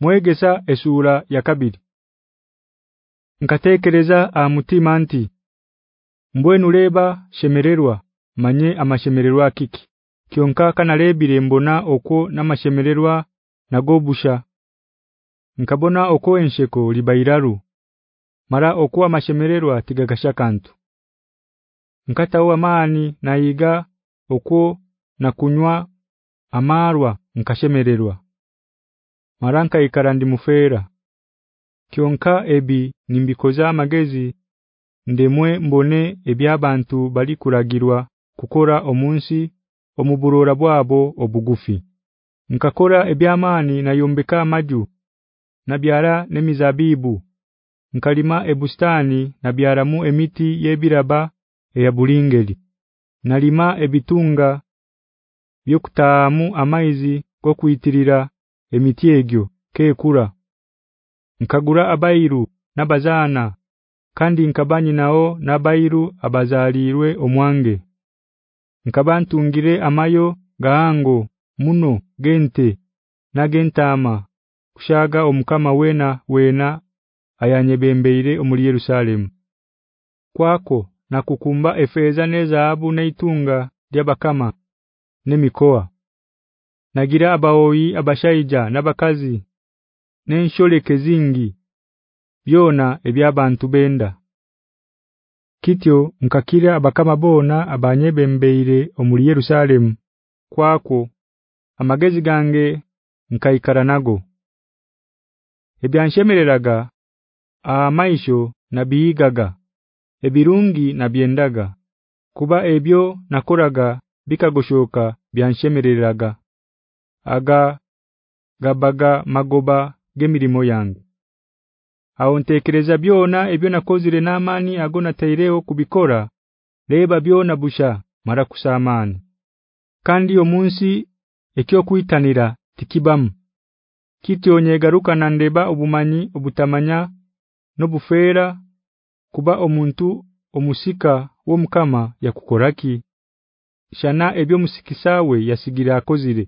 mwegesa esura ya kabiri. Nkatekereza amutima nti mbwenu leba shemererwa manye amashemererwa kiki? Kyonka kanalebire mbona okwo namashemererwa nagobusha. Nkabona okwo ensheko libairaru. Mara okwo amashemererwa tigagasha kantu. Nkatawo amani naiga okwo nakunywa amarwa nkashemererwa maranka ikarandi mufera. Kyonka ebi nimbikoza amagezi ndemwe mbone ebyabantu bali kuragirwa kukora omunsi omuburora bwabo obugufi. Nkakora ebyamani nayombeka amaju nabyara nemizabibu. Nkalima ebustani nabyaramu emiti yebiraba eya bulingeri. Nalima ebitunga byokutaamu amaizi go kuitirira emiti egyo kekura. Nkagura abairu nabazana kandi nkabanyi nao nabairu abazalirwe omwange. Nkabantungire amayo gaango muno gente nagentama kushaga omukama wena wena ayanyebembeire omuli Yerusalemu. Kwako na kukumba efeza nezaabu naitunga lyabakama nemikoa nagira abaoyi abashaija nabakazi nensholeke zingi. Byona ebyabantu benda. Kityo nkakira abakama bona abanyebembeire omuli Yerusalemu kwako amagezi gange nkaikara nago. Ebyanshemereraga amaisho nabiigaga ebirungi nabyendaga. Kuba ebyo nakoraga bikagoshoka byanshemereraga aga gabaga magoba gemirimo yangu. Aho ntekereza byona ebyo nakozire namani agona taireo kubikora leba byona busha mara kusamani kandi omunsi ekyo kuitanira tikibamu. Garuka na ndeba obumanyi obutamanya nobufera kuba omuntu omusika womkama yakukoraki shana ebyo musikisawe yasigira akozire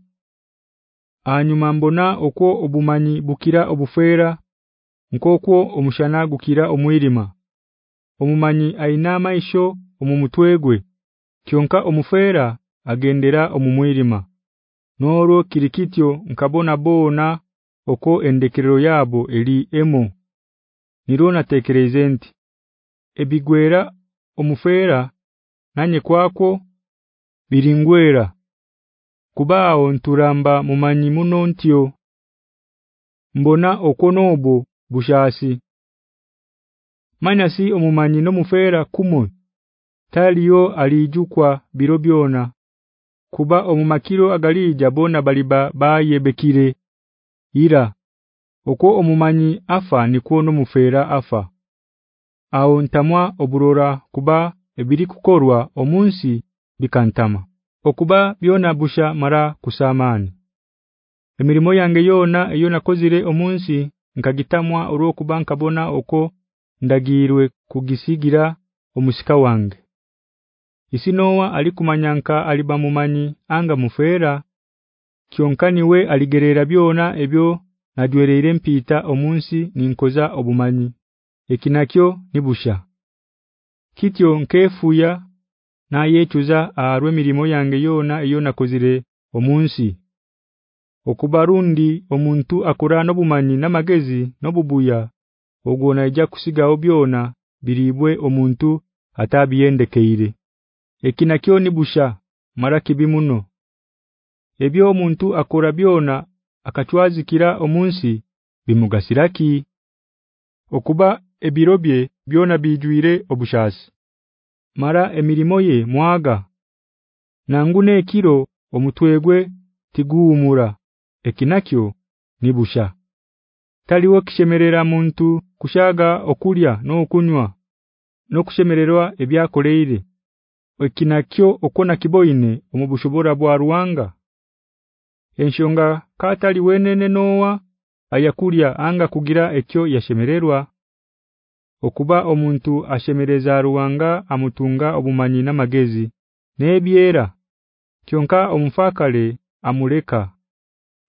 anyuma mbona okwo obumanyi bukira obufera nkokwo omushana gukira omwirima. Omumanyi aina maisho omumutwegwe kyonka omufera agendera omumwirima. Noro kirikityo nkabona bona oko endekerero yabo eli emo. Nirona tekereze nti ebigwera omufera nanye kwako biringwera kubao nturamba mumanyi muno ntyo mbona okonobo bushasi? Manyasi omumanyi no mufera kumwe. Taliyo alijukwa biro byona. Kuba omumakiro agalija bona baliba bayebekire. Ira okwo omumanyi afa nikuono mufera afa. Au ntamwa oburora kuba ebiri kukorwa omunsi bikantama okuba byona busha mara kusamani emirimo yange yona iyo nakozire omunsi nkagitamwa oro kubanka bona oko ndagirwe kugisigira omusika wange. Isinowa alikumanyanka alibamumanyi anga mufera kyonkani we aligerera byona ebyo nadwereere mpita omunsi ninkoza obumanyi. Ekinakyo nibusha kityo nkefuya na yechuza arwe mirimo yange yona iyo nakozire omunsi. Okubarundi omuntu akurana obumanyi namagezi nobubuya ogona ija kusigaho byona biribwe omuntu atabiyendekeire ekinakyo nibusha mara kibimuno ebyo omuntu akora byona akachwazikira omunsi bimugasiraki okuba ebirobye byona bijwire obushasi mara emirimo ye mwaga. Nangune kiro omutwegwe tiguumura. Ekinakyo nibusha taliwo kishemerera muntu kushaga okulya no kunywa no kushemererwa ebyakoleere ekinakyo okona kiboine omubushobora bwa ruwanga. Enshonga katali wenene nowa ayakulya anga kugira ekyo yashemererwa okuba omuntu ashemereza ruwanga amutunga obumanyi namagezi. Nebyera kyonka omufakale amuleka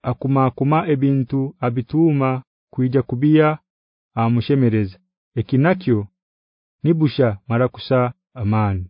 akuma akuma ebintu abituma kuija kubia amushemereza. Ekinakyo nibusha marakusa amani